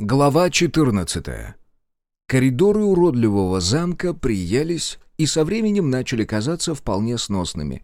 Глава 14. Коридоры уродливого замка приелись и со временем начали казаться вполне сносными.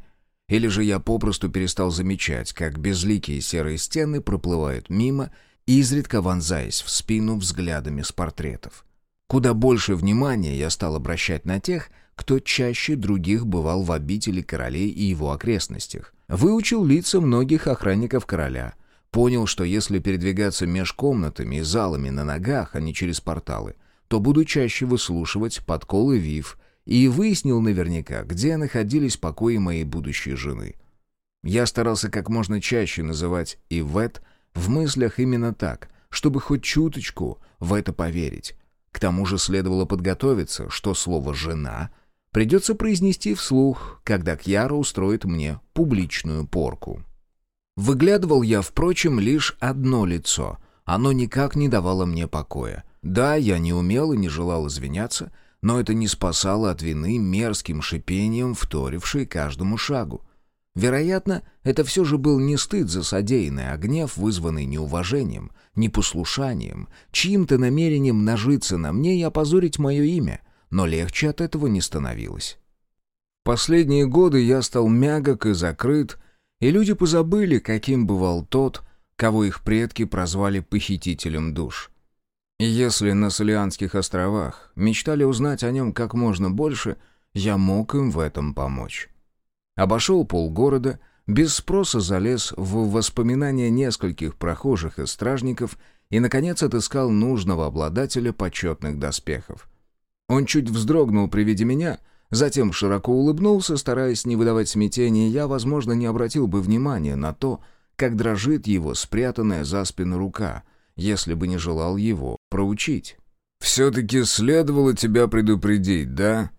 Или же я попросту перестал замечать, как безликие серые стены проплывают мимо, изредка вонзаясь в спину взглядами с портретов. Куда больше внимания я стал обращать на тех, кто чаще других бывал в обители королей и его окрестностях. Выучил лица многих охранников короля — Понял, что если передвигаться меж комнатами и залами на ногах, а не через порталы, то буду чаще выслушивать подколы Вив, и выяснил наверняка, где находились покои моей будущей жены. Я старался как можно чаще называть Ивет в мыслях именно так, чтобы хоть чуточку в это поверить. К тому же следовало подготовиться, что слово «жена» придется произнести вслух, когда Кьяра устроит мне публичную порку. Выглядывал я, впрочем, лишь одно лицо. Оно никак не давало мне покоя. Да, я не умел и не желал извиняться, но это не спасало от вины мерзким шипением, вторившей каждому шагу. Вероятно, это все же был не стыд за содеянное, а гнев, вызванный неуважением, непослушанием, чьим-то намерением нажиться на мне и опозорить мое имя, но легче от этого не становилось. Последние годы я стал мягок и закрыт, и люди позабыли, каким бывал тот, кого их предки прозвали похитителем душ. Если на Солианских островах мечтали узнать о нем как можно больше, я мог им в этом помочь. Обошел полгорода, без спроса залез в воспоминания нескольких прохожих и стражников и, наконец, отыскал нужного обладателя почетных доспехов. Он чуть вздрогнул при виде меня — Затем широко улыбнулся, стараясь не выдавать смятения, я, возможно, не обратил бы внимания на то, как дрожит его спрятанная за спину рука, если бы не желал его проучить. «Все-таки следовало тебя предупредить, да?»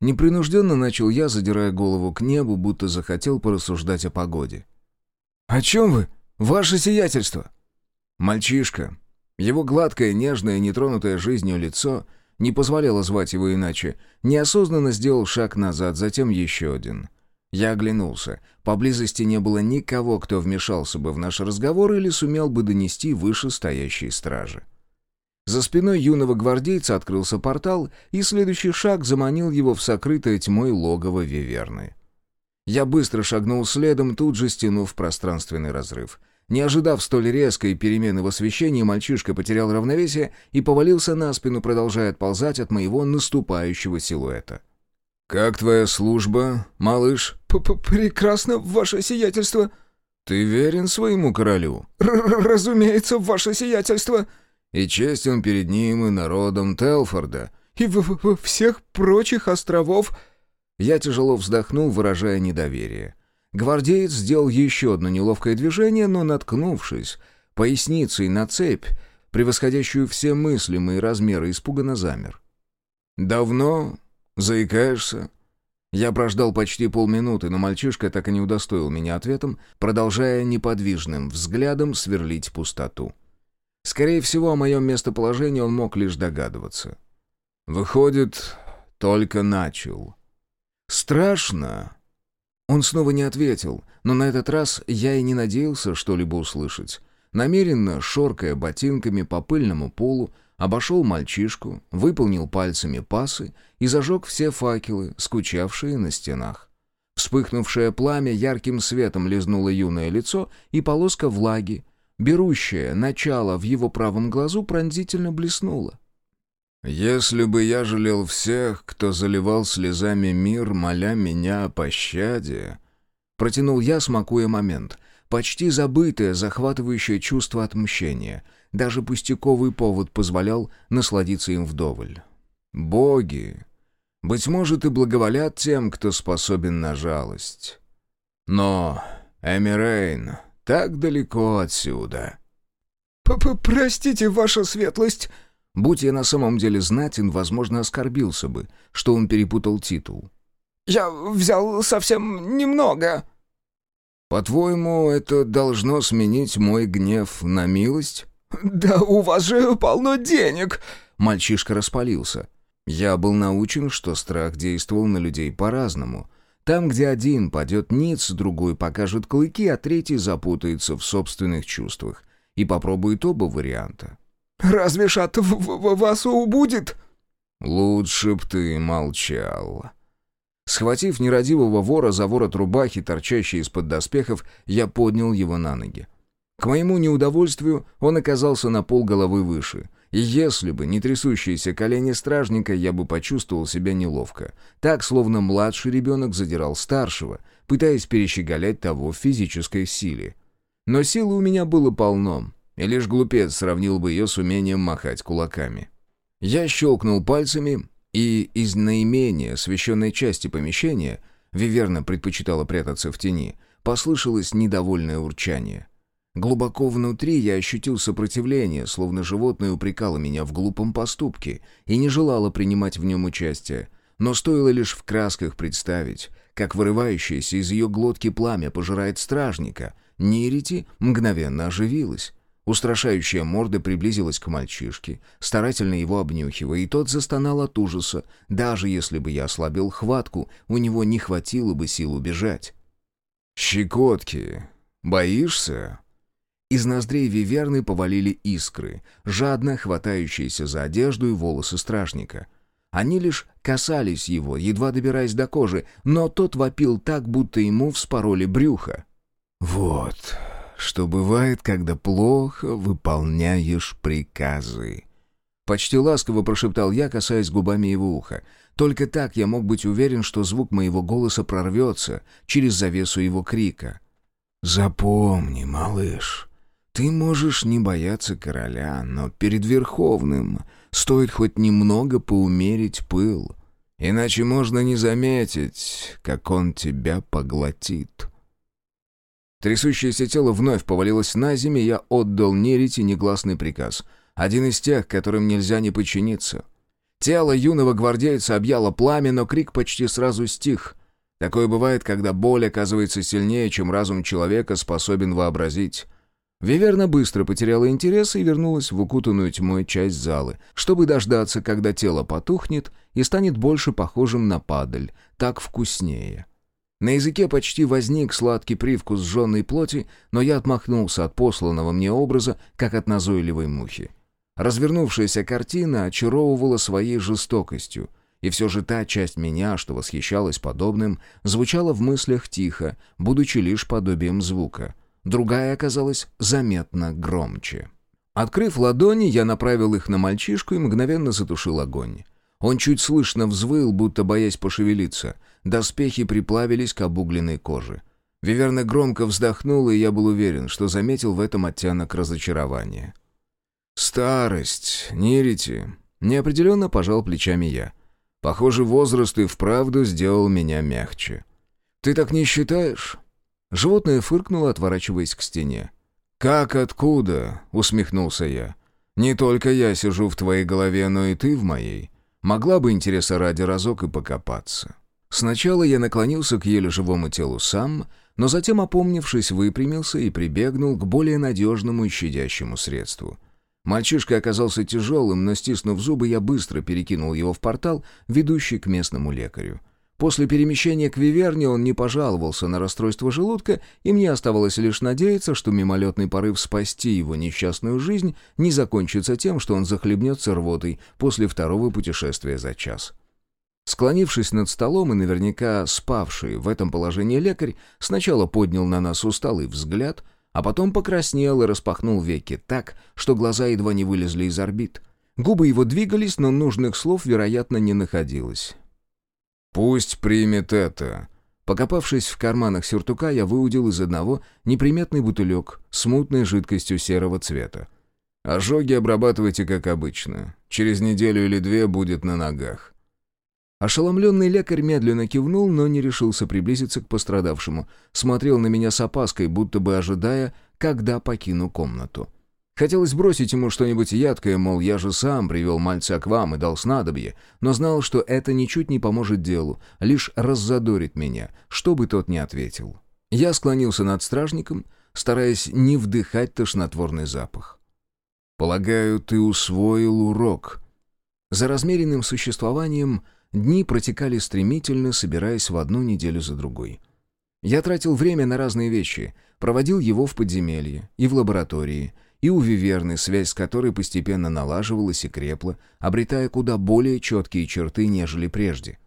Непринужденно начал я, задирая голову к небу, будто захотел порассуждать о погоде. «О чем вы? Ваше сиятельство!» Мальчишка. Его гладкое, нежное, нетронутое жизнью лицо — не позволяло звать его иначе, неосознанно сделал шаг назад, затем еще один. Я оглянулся. Поблизости не было никого, кто вмешался бы в наш разговор или сумел бы донести вышестоящие стражи. За спиной юного гвардейца открылся портал, и следующий шаг заманил его в сокрытое тьмой логово Виверны. Я быстро шагнул следом, тут же стянув пространственный разрыв. Не ожидав столь резкой перемены в освещении, мальчишка потерял равновесие и повалился на спину, продолжая отползать от моего наступающего силуэта. «Как твоя служба, малыш?» П -п «Прекрасно, ваше сиятельство». «Ты верен своему королю?» Р «Разумеется, ваше сиятельство». «И честен перед ним и народом Телфорда». «И в -в всех прочих островов...» Я тяжело вздохнул, выражая недоверие. Гвардеец сделал еще одно неловкое движение, но, наткнувшись поясницей на цепь, превосходящую все мыслимые размеры, испуганно замер. «Давно? Заикаешься?» Я прождал почти полминуты, но мальчишка так и не удостоил меня ответом, продолжая неподвижным взглядом сверлить пустоту. Скорее всего, о моем местоположении он мог лишь догадываться. «Выходит, только начал». «Страшно?» Он снова не ответил, но на этот раз я и не надеялся что-либо услышать. Намеренно, шоркая ботинками по пыльному полу, обошел мальчишку, выполнил пальцами пасы и зажег все факелы, скучавшие на стенах. Вспыхнувшее пламя ярким светом лизнуло юное лицо, и полоска влаги, берущая начало в его правом глазу, пронзительно блеснула. Если бы я жалел всех, кто заливал слезами мир, моля меня о пощаде, протянул я, смакуя момент, почти забытое, захватывающее чувство отмщения. Даже пустяковый повод позволял насладиться им вдоволь. Боги, быть может, и благоволят тем, кто способен на жалость. Но, Эмирейн, так далеко отсюда. П -п «Простите, ваша светлость», Будь я на самом деле знатен, возможно, оскорбился бы, что он перепутал титул. «Я взял совсем немного». «По-твоему, это должно сменить мой гнев на милость?» «Да у вас же полно денег!» Мальчишка распалился. Я был научен, что страх действовал на людей по-разному. Там, где один падет ниц, другой покажет клыки, а третий запутается в собственных чувствах и попробует оба варианта. Разве ж от вас убудет?» «Лучше б ты молчал». Схватив нерадивого вора за ворот рубахи, торчащий из-под доспехов, я поднял его на ноги. К моему неудовольствию он оказался на пол головы выше, и если бы не трясущиеся колени стражника, я бы почувствовал себя неловко. Так, словно младший ребенок задирал старшего, пытаясь перещеголять того в физической силе. Но силы у меня было полно, и лишь глупец сравнил бы ее с умением махать кулаками. Я щелкнул пальцами, и из наименее освещенной части помещения, Виверна предпочитала прятаться в тени, послышалось недовольное урчание. Глубоко внутри я ощутил сопротивление, словно животное упрекало меня в глупом поступке и не желало принимать в нем участие. Но стоило лишь в красках представить, как вырывающееся из ее глотки пламя пожирает стражника, Нерити мгновенно оживилась. Устрашающая морда приблизилась к мальчишке, старательно его обнюхивая, и тот застонал от ужаса. Даже если бы я ослабил хватку, у него не хватило бы сил убежать. «Щекотки. Боишься?» Из ноздрей Виверны повалили искры, жадно хватающиеся за одежду и волосы стражника. Они лишь касались его, едва добираясь до кожи, но тот вопил так, будто ему вспороли брюхо. «Вот что бывает, когда плохо выполняешь приказы». Почти ласково прошептал я, касаясь губами его уха. Только так я мог быть уверен, что звук моего голоса прорвется через завесу его крика. «Запомни, малыш, ты можешь не бояться короля, но перед Верховным стоит хоть немного поумерить пыл, иначе можно не заметить, как он тебя поглотит». Трясущееся тело вновь повалилось на землю, я отдал Нерите негласный приказ. Один из тех, которым нельзя не подчиниться. Тело юного гвардейца объяло пламя, но крик почти сразу стих. Такое бывает, когда боль оказывается сильнее, чем разум человека способен вообразить. Виверна быстро потеряла интерес и вернулась в укутанную тьмой часть залы, чтобы дождаться, когда тело потухнет и станет больше похожим на падаль, так вкуснее. На языке почти возник сладкий привкус сжженной плоти, но я отмахнулся от посланного мне образа, как от назойливой мухи. Развернувшаяся картина очаровывала своей жестокостью, и все же та часть меня, что восхищалась подобным, звучала в мыслях тихо, будучи лишь подобием звука. Другая оказалась заметно громче. Открыв ладони, я направил их на мальчишку и мгновенно затушил огонь. Он чуть слышно взвыл, будто боясь пошевелиться. Доспехи приплавились к обугленной коже. Виверна громко вздохнула, и я был уверен, что заметил в этом оттенок разочарования. «Старость, Нерити», — неопределенно пожал плечами я. «Похоже, возраст и вправду сделал меня мягче». «Ты так не считаешь?» Животное фыркнуло, отворачиваясь к стене. «Как откуда?» — усмехнулся я. «Не только я сижу в твоей голове, но и ты в моей. Могла бы интереса ради разок и покопаться». Сначала я наклонился к еле живому телу сам, но затем, опомнившись, выпрямился и прибегнул к более надежному и щадящему средству. Мальчишка оказался тяжелым, но, стиснув зубы, я быстро перекинул его в портал, ведущий к местному лекарю. После перемещения к Виверне он не пожаловался на расстройство желудка, и мне оставалось лишь надеяться, что мимолетный порыв спасти его несчастную жизнь не закончится тем, что он захлебнется рвотой после второго путешествия за час. Склонившись над столом и наверняка спавший в этом положении лекарь сначала поднял на нас усталый взгляд, а потом покраснел и распахнул веки так, что глаза едва не вылезли из орбит. Губы его двигались, но нужных слов, вероятно, не находилось. «Пусть примет это». Покопавшись в карманах сюртука, я выудил из одного неприметный бутылек с мутной жидкостью серого цвета. «Ожоги обрабатывайте, как обычно. Через неделю или две будет на ногах». Ошеломленный лекарь медленно кивнул, но не решился приблизиться к пострадавшему. Смотрел на меня с опаской, будто бы ожидая, когда покину комнату. Хотелось бросить ему что-нибудь едкое, мол, я же сам привел мальца к вам и дал снадобье, но знал, что это ничуть не поможет делу, лишь раззадорит меня, что бы тот ни ответил. Я склонился над стражником, стараясь не вдыхать тошнотворный запах. «Полагаю, ты усвоил урок». За размеренным существованием дни протекали стремительно, собираясь в одну неделю за другой. Я тратил время на разные вещи, проводил его в подземелье и в лаборатории — и у Виверны, связь с которой постепенно налаживалась и крепла, обретая куда более четкие черты, нежели прежде.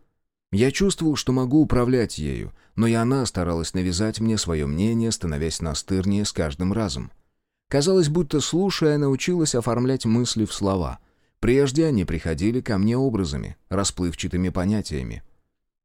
Я чувствовал, что могу управлять ею, но и она старалась навязать мне свое мнение, становясь настырнее с каждым разом. Казалось, будто слушая, научилась оформлять мысли в слова. Прежде они приходили ко мне образами, расплывчатыми понятиями.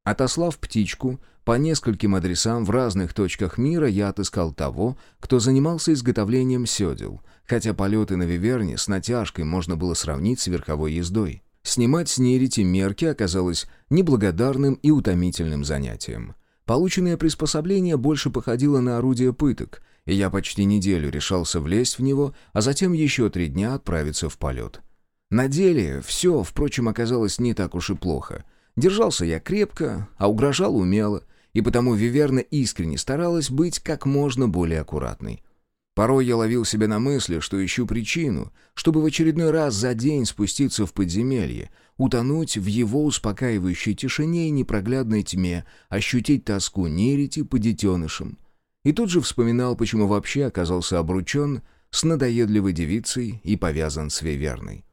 Отослав птичку по нескольким адресам в разных точках мира, я отыскал того, кто занимался изготовлением седел, хотя полеты на Виверне с натяжкой можно было сравнить с верховой ездой. Снимать с нерити мерки оказалось неблагодарным и утомительным занятием. Полученное приспособление больше походило на орудие пыток, и я почти неделю решался влезть в него, а затем еще три дня отправиться в полет. На деле все, впрочем, оказалось не так уж и плохо. Держался я крепко, а угрожал умело, и потому Виверна искренне старалась быть как можно более аккуратной. Порой я ловил себя на мысли, что ищу причину, чтобы в очередной раз за день спуститься в подземелье, утонуть в его успокаивающей тишине и непроглядной тьме, ощутить тоску нерити по детенышам. И тут же вспоминал, почему вообще оказался обручен с надоедливой девицей и повязан с Виверной.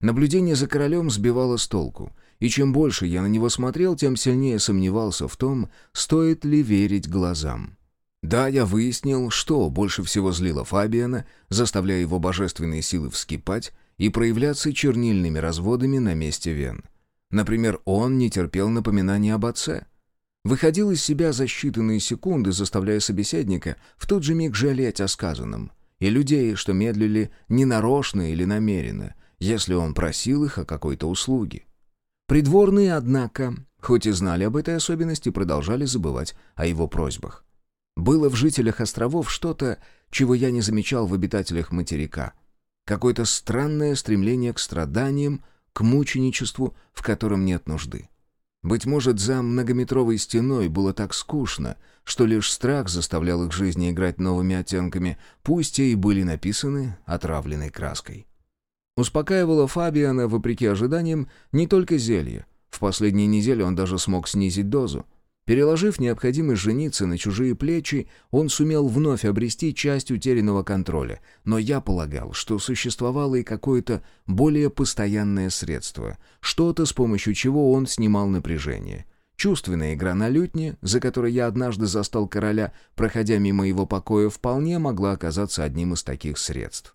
Наблюдение за королем сбивало с толку, и чем больше я на него смотрел, тем сильнее сомневался в том, стоит ли верить глазам. Да, я выяснил, что больше всего злило Фабиана, заставляя его божественные силы вскипать и проявляться чернильными разводами на месте вен. Например, он не терпел напоминаний об отце. Выходил из себя за считанные секунды, заставляя собеседника в тот же миг жалеть о сказанном. И людей, что медлили ненарочно или намеренно, если он просил их о какой-то услуге. Придворные, однако, хоть и знали об этой особенности, продолжали забывать о его просьбах. Было в жителях островов что-то, чего я не замечал в обитателях материка. Какое-то странное стремление к страданиям, к мученичеству, в котором нет нужды. Быть может, за многометровой стеной было так скучно, что лишь страх заставлял их жизни играть новыми оттенками, пусть и были написаны отравленной краской. Успокаивала Фабиана, вопреки ожиданиям, не только зелье. В последние недели он даже смог снизить дозу. Переложив необходимость жениться на чужие плечи, он сумел вновь обрести часть утерянного контроля, но я полагал, что существовало и какое-то более постоянное средство, что-то, с помощью чего он снимал напряжение. Чувственная игра на лютне, за которой я однажды застал короля, проходя мимо его покоя, вполне могла оказаться одним из таких средств.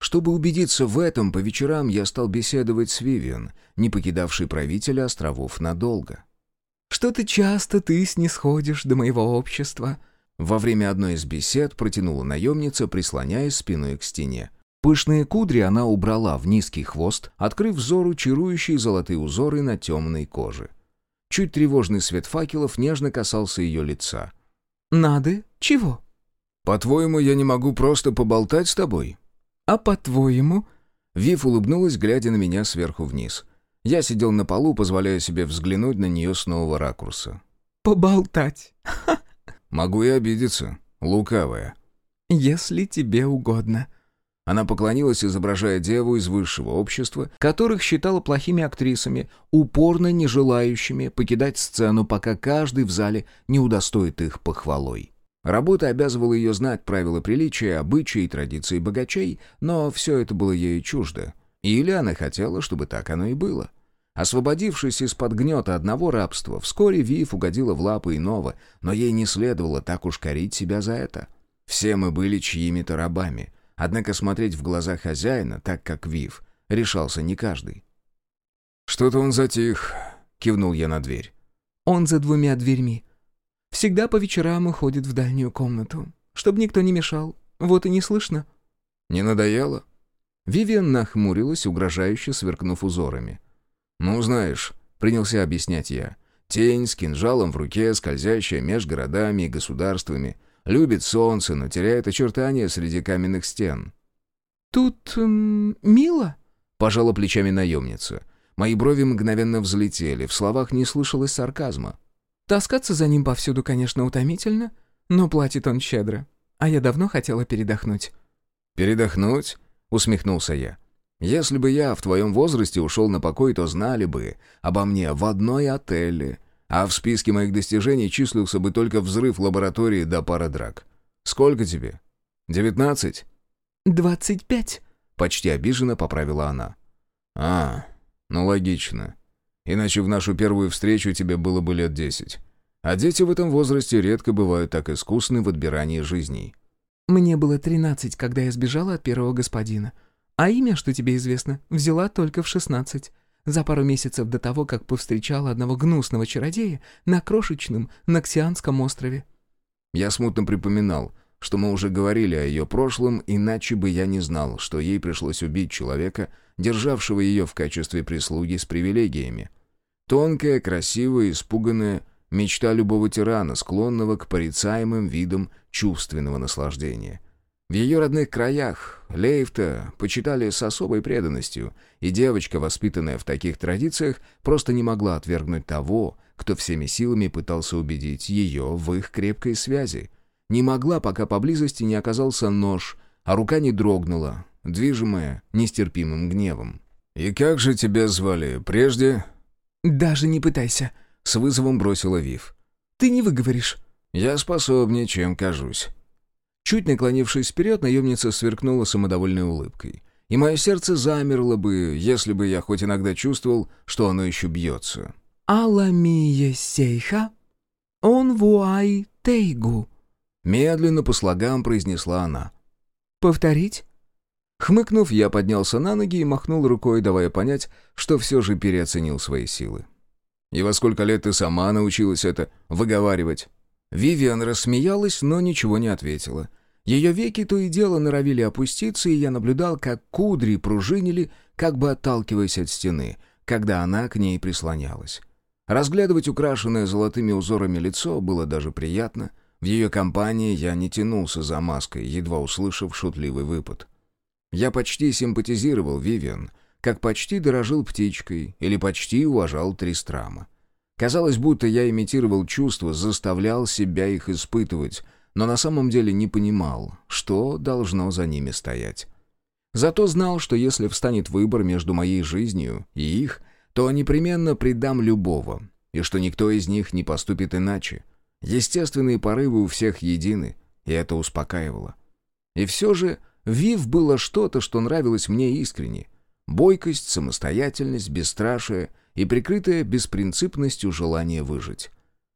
Чтобы убедиться в этом, по вечерам я стал беседовать с Вивиан, не покидавшей правителя островов надолго. Что-то часто ты снисходишь до моего общества». Во время одной из бесед протянула наемница, прислоняясь спиной к стене. Пышные кудри она убрала в низкий хвост, открыв взору чарующие золотые узоры на темной коже. Чуть тревожный свет факелов нежно касался ее лица. «Нады? Чего?» «По-твоему, я не могу просто поболтать с тобой?» «А по-твоему?» Вив улыбнулась, глядя на меня сверху вниз. Я сидел на полу, позволяя себе взглянуть на нее с нового ракурса. «Поболтать!» «Могу и обидеться. Лукавая». «Если тебе угодно». Она поклонилась, изображая деву из высшего общества, которых считала плохими актрисами, упорно не желающими покидать сцену, пока каждый в зале не удостоит их похвалой. Работа обязывала ее знать правила приличия, обычаи и традиции богачей, но все это было ей чуждо. Или она хотела, чтобы так оно и было. Освободившись из-под гнета одного рабства, вскоре Вив угодила в лапы иного, но ей не следовало так уж корить себя за это. Все мы были чьими-то рабами, однако смотреть в глаза хозяина, так как Вив, решался не каждый. «Что-то он затих», — кивнул я на дверь. «Он за двумя дверьми. Всегда по вечерам уходит в дальнюю комнату, чтобы никто не мешал. Вот и не слышно». «Не надоело?» Вивиан нахмурилась, угрожающе сверкнув узорами. «Ну, знаешь», — принялся объяснять я, «тень с кинжалом в руке, скользящая меж городами и государствами, любит солнце, но теряет очертания среди каменных стен». «Тут... Эм, мило?» — пожала плечами наемница. Мои брови мгновенно взлетели, в словах не слышалось сарказма. «Таскаться за ним повсюду, конечно, утомительно, но платит он щедро, а я давно хотела передохнуть». «Передохнуть?» — усмехнулся я. «Если бы я в твоем возрасте ушел на покой, то знали бы обо мне в одной отеле, а в списке моих достижений числился бы только взрыв лаборатории до пара драк. Сколько тебе? Девятнадцать?» «Двадцать пять», — почти обиженно поправила она. «А, ну логично. Иначе в нашу первую встречу тебе было бы лет десять. А дети в этом возрасте редко бывают так искусны в отбирании жизней». «Мне было тринадцать, когда я сбежала от первого господина. А имя, что тебе известно, взяла только в шестнадцать. За пару месяцев до того, как повстречала одного гнусного чародея на крошечном Наксианском острове». Я смутно припоминал, что мы уже говорили о ее прошлом, иначе бы я не знал, что ей пришлось убить человека, державшего ее в качестве прислуги с привилегиями. Тонкая, красивая, испуганная, мечта любого тирана, склонного к порицаемым видам чувственного наслаждения. В ее родных краях Лейфта почитали с особой преданностью, и девочка, воспитанная в таких традициях, просто не могла отвергнуть того, кто всеми силами пытался убедить ее в их крепкой связи. Не могла, пока поблизости не оказался нож, а рука не дрогнула, движимая нестерпимым гневом. «И как же тебя звали прежде?» «Даже не пытайся», — с вызовом бросила Вив. «Ты не выговоришь». «Я способнее, чем кажусь». Чуть наклонившись вперед, наемница сверкнула самодовольной улыбкой. И мое сердце замерло бы, если бы я хоть иногда чувствовал, что оно еще бьется. «Аламия сейха, он вуай тейгу», — медленно по слогам произнесла она. «Повторить?» Хмыкнув, я поднялся на ноги и махнул рукой, давая понять, что все же переоценил свои силы. «И во сколько лет ты сама научилась это выговаривать?» Вивиан рассмеялась, но ничего не ответила. Ее веки то и дело норовили опуститься, и я наблюдал, как кудри пружинили, как бы отталкиваясь от стены, когда она к ней прислонялась. Разглядывать украшенное золотыми узорами лицо было даже приятно. В ее компании я не тянулся за маской, едва услышав шутливый выпад. Я почти симпатизировал Вивиан, как почти дорожил птичкой или почти уважал Тристрама. Казалось, будто я имитировал чувства, заставлял себя их испытывать, но на самом деле не понимал, что должно за ними стоять. Зато знал, что если встанет выбор между моей жизнью и их, то непременно предам любого, и что никто из них не поступит иначе. Естественные порывы у всех едины, и это успокаивало. И все же Вив было что-то, что нравилось мне искренне. Бойкость, самостоятельность, бесстрашие и прикрытое беспринципностью желание выжить.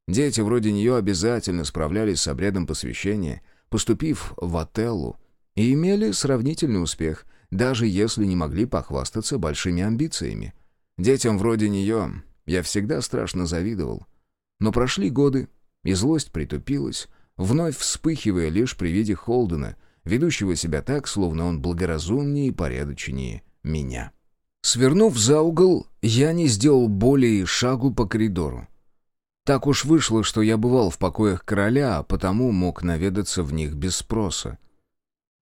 Дети вроде нее обязательно справлялись с обрядом посвящения, поступив в Отеллу, и имели сравнительный успех, даже если не могли похвастаться большими амбициями. Детям вроде нее я всегда страшно завидовал. Но прошли годы, и злость притупилась, вновь вспыхивая лишь при виде Холдена, ведущего себя так, словно он благоразумнее и порядочнее меня. Свернув за угол, я не сделал более шагу по коридору. Так уж вышло, что я бывал в покоях короля, а потому мог наведаться в них без спроса.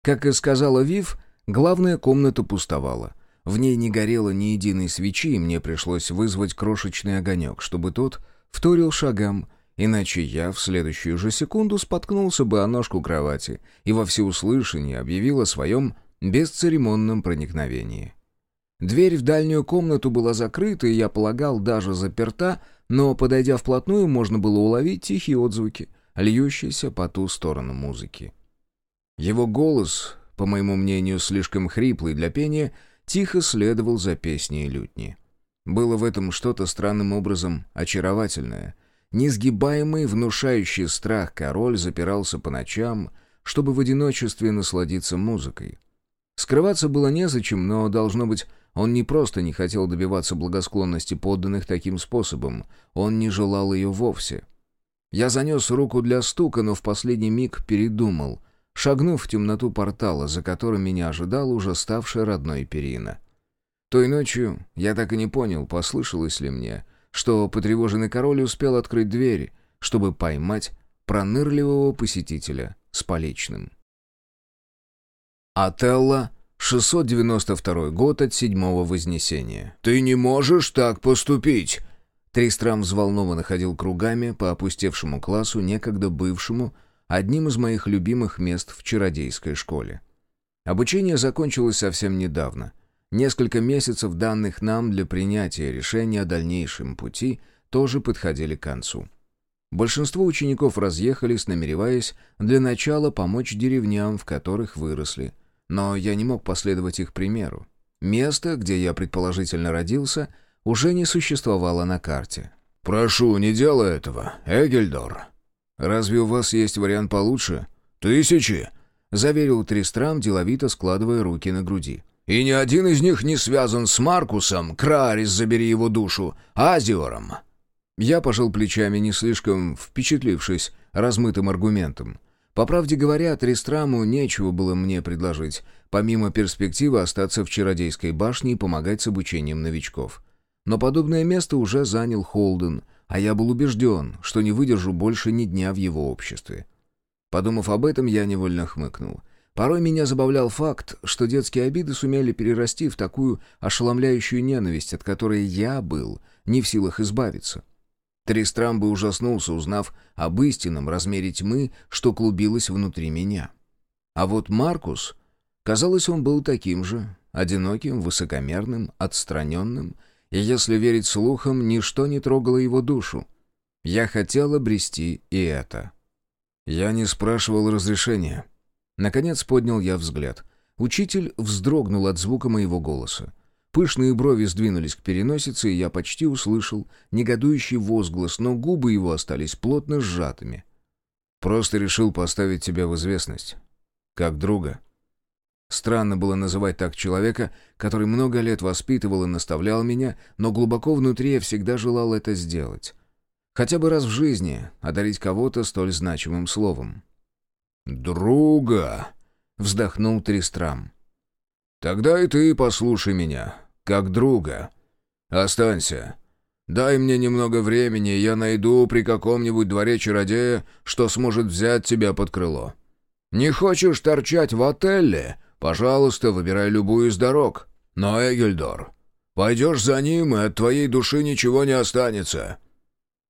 Как и сказала Вив, главная комната пустовала. В ней не горело ни единой свечи, и мне пришлось вызвать крошечный огонек, чтобы тот вторил шагам, иначе я в следующую же секунду споткнулся бы о ножку кровати и во всеуслышание объявил о своем бесцеремонном проникновении. Дверь в дальнюю комнату была закрыта, и я полагал, даже заперта, но, подойдя вплотную, можно было уловить тихие отзвуки, льющиеся по ту сторону музыки. Его голос, по моему мнению, слишком хриплый для пения, тихо следовал за песней лютни. Было в этом что-то странным образом очаровательное. Несгибаемый, внушающий страх король запирался по ночам, чтобы в одиночестве насладиться музыкой. Скрываться было незачем, но, должно быть, он не просто не хотел добиваться благосклонности подданных таким способом, он не желал ее вовсе. Я занес руку для стука, но в последний миг передумал, шагнув в темноту портала, за которым меня ожидал уже ставшая родной перина. Той ночью я так и не понял, послышалось ли мне, что потревоженный король успел открыть дверь, чтобы поймать пронырливого посетителя с поличным. Отелло 692 год от седьмого Вознесения. «Ты не можешь так поступить!» Тристрам взволнованно ходил кругами по опустевшему классу, некогда бывшему одним из моих любимых мест в чародейской школе. Обучение закончилось совсем недавно. Несколько месяцев, данных нам для принятия решения о дальнейшем пути, тоже подходили к концу. Большинство учеников разъехались, намереваясь для начала помочь деревням, в которых выросли – но я не мог последовать их примеру. Место, где я предположительно родился, уже не существовало на карте. «Прошу, не делай этого, Эгельдор. Разве у вас есть вариант получше?» «Тысячи!» — заверил Тристрам, деловито складывая руки на груди. «И ни один из них не связан с Маркусом, Крарис, забери его душу, Азиором!» Я пожал плечами, не слишком впечатлившись размытым аргументом. По правде говоря, Тристраму нечего было мне предложить, помимо перспективы остаться в Чародейской башне и помогать с обучением новичков. Но подобное место уже занял Холден, а я был убежден, что не выдержу больше ни дня в его обществе. Подумав об этом, я невольно хмыкнул. Порой меня забавлял факт, что детские обиды сумели перерасти в такую ошеломляющую ненависть, от которой я был не в силах избавиться. Тристрам бы ужаснулся, узнав об истинном размере тьмы, что клубилось внутри меня. А вот Маркус, казалось, он был таким же, одиноким, высокомерным, отстраненным, и, если верить слухам, ничто не трогало его душу. Я хотел обрести и это. Я не спрашивал разрешения. Наконец поднял я взгляд. Учитель вздрогнул от звука моего голоса. Пышные брови сдвинулись к переносице, и я почти услышал негодующий возглас, но губы его остались плотно сжатыми. «Просто решил поставить тебя в известность. Как друга». Странно было называть так человека, который много лет воспитывал и наставлял меня, но глубоко внутри я всегда желал это сделать. Хотя бы раз в жизни одарить кого-то столь значимым словом. «Друга!» — вздохнул Тристрам. «Тогда и ты послушай меня как друга. Останься. Дай мне немного времени, и я найду при каком-нибудь дворе чародея, что сможет взять тебя под крыло. Не хочешь торчать в отеле? Пожалуйста, выбирай любую из дорог. Но, Эгельдор, пойдешь за ним, и от твоей души ничего не останется».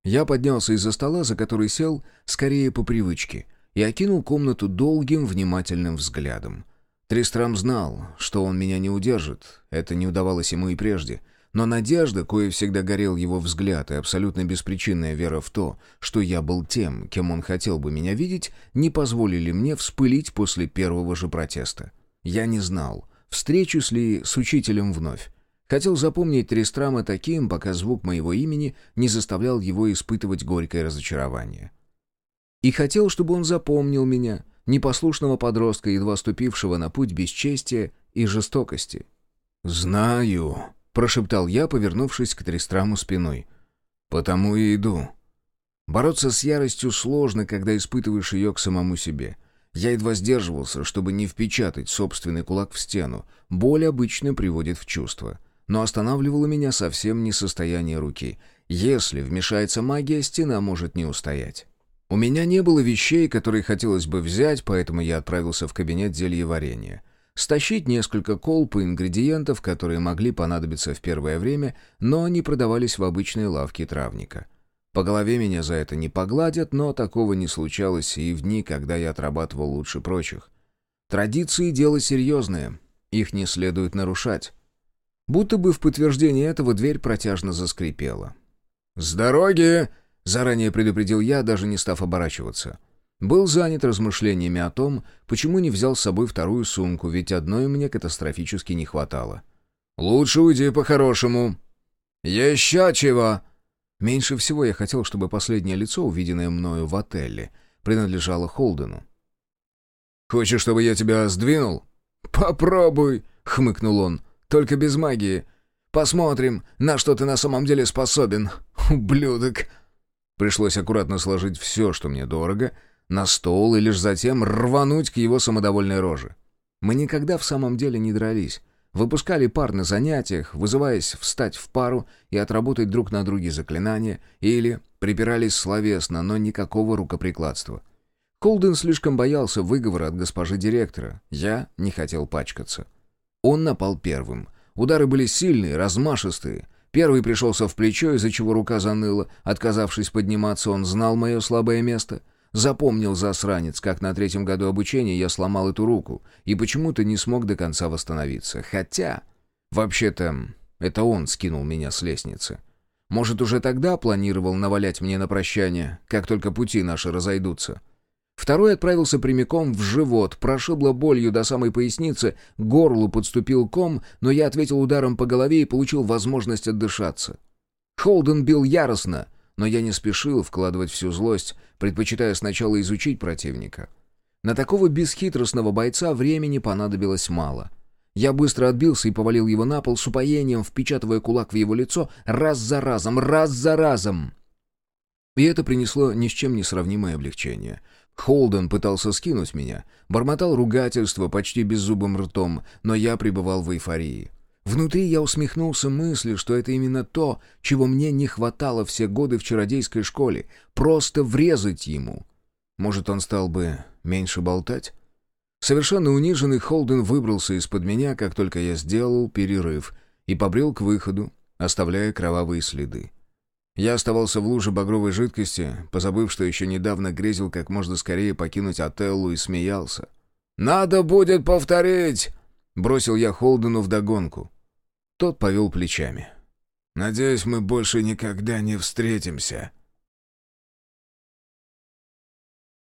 Я поднялся из-за стола, за который сел, скорее по привычке, и окинул комнату долгим, внимательным взглядом. Тристрам знал, что он меня не удержит, это не удавалось ему и прежде, но надежда, кое всегда горел его взгляд, и абсолютно беспричинная вера в то, что я был тем, кем он хотел бы меня видеть, не позволили мне вспылить после первого же протеста. Я не знал, встречусь ли с учителем вновь. Хотел запомнить Тристрама таким, пока звук моего имени не заставлял его испытывать горькое разочарование. И хотел, чтобы он запомнил меня — непослушного подростка, едва ступившего на путь бесчестия и жестокости. «Знаю», — прошептал я, повернувшись к Тристраму спиной. «Потому и иду». Бороться с яростью сложно, когда испытываешь ее к самому себе. Я едва сдерживался, чтобы не впечатать собственный кулак в стену. Боль обычно приводит в чувство. Но останавливало меня совсем не состояние руки. Если вмешается магия, стена может не устоять. У меня не было вещей, которые хотелось бы взять, поэтому я отправился в кабинет зельеварения. Стащить несколько колб и ингредиентов, которые могли понадобиться в первое время, но не продавались в обычной лавке травника. По голове меня за это не погладят, но такого не случалось и в дни, когда я отрабатывал лучше прочих. Традиции — дело серьезное, их не следует нарушать. Будто бы в подтверждение этого дверь протяжно заскрипела. «С дороги!» Заранее предупредил я, даже не став оборачиваться. Был занят размышлениями о том, почему не взял с собой вторую сумку, ведь одной мне катастрофически не хватало. «Лучше уйди по-хорошему». «Еще чего!» Меньше всего я хотел, чтобы последнее лицо, увиденное мною в отеле, принадлежало Холдену. «Хочешь, чтобы я тебя сдвинул?» «Попробуй!» — хмыкнул он. «Только без магии. Посмотрим, на что ты на самом деле способен, ублюдок!» Пришлось аккуратно сложить все, что мне дорого, на стол и лишь затем рвануть к его самодовольной роже. Мы никогда в самом деле не дрались. Выпускали пар на занятиях, вызываясь встать в пару и отработать друг на друге заклинания, или припирались словесно, но никакого рукоприкладства. Колден слишком боялся выговора от госпожи директора. Я не хотел пачкаться. Он напал первым. Удары были сильные, размашистые, Первый пришелся в плечо, из-за чего рука заныла. Отказавшись подниматься, он знал мое слабое место. Запомнил засранец, как на третьем году обучения я сломал эту руку и почему-то не смог до конца восстановиться. Хотя, вообще-то, это он скинул меня с лестницы. Может, уже тогда планировал навалять мне на прощание, как только пути наши разойдутся. Второй отправился прямиком в живот, прошибло болью до самой поясницы, горлу подступил ком, но я ответил ударом по голове и получил возможность отдышаться. Холден бил яростно, но я не спешил вкладывать всю злость, предпочитая сначала изучить противника. На такого бесхитростного бойца времени понадобилось мало. Я быстро отбился и повалил его на пол с упоением, впечатывая кулак в его лицо раз за разом, раз за разом. И это принесло ни с чем не сравнимое облегчение. Холден пытался скинуть меня, бормотал ругательство почти беззубым ртом, но я пребывал в эйфории. Внутри я усмехнулся мысли, что это именно то, чего мне не хватало все годы в чародейской школе — просто врезать ему. Может, он стал бы меньше болтать? Совершенно униженный Холден выбрался из-под меня, как только я сделал перерыв, и побрел к выходу, оставляя кровавые следы. Я оставался в луже багровой жидкости, позабыв, что еще недавно грезил как можно скорее покинуть Отеллу и смеялся. «Надо будет повторить!» — бросил я Холдену вдогонку. Тот повел плечами. «Надеюсь, мы больше никогда не встретимся».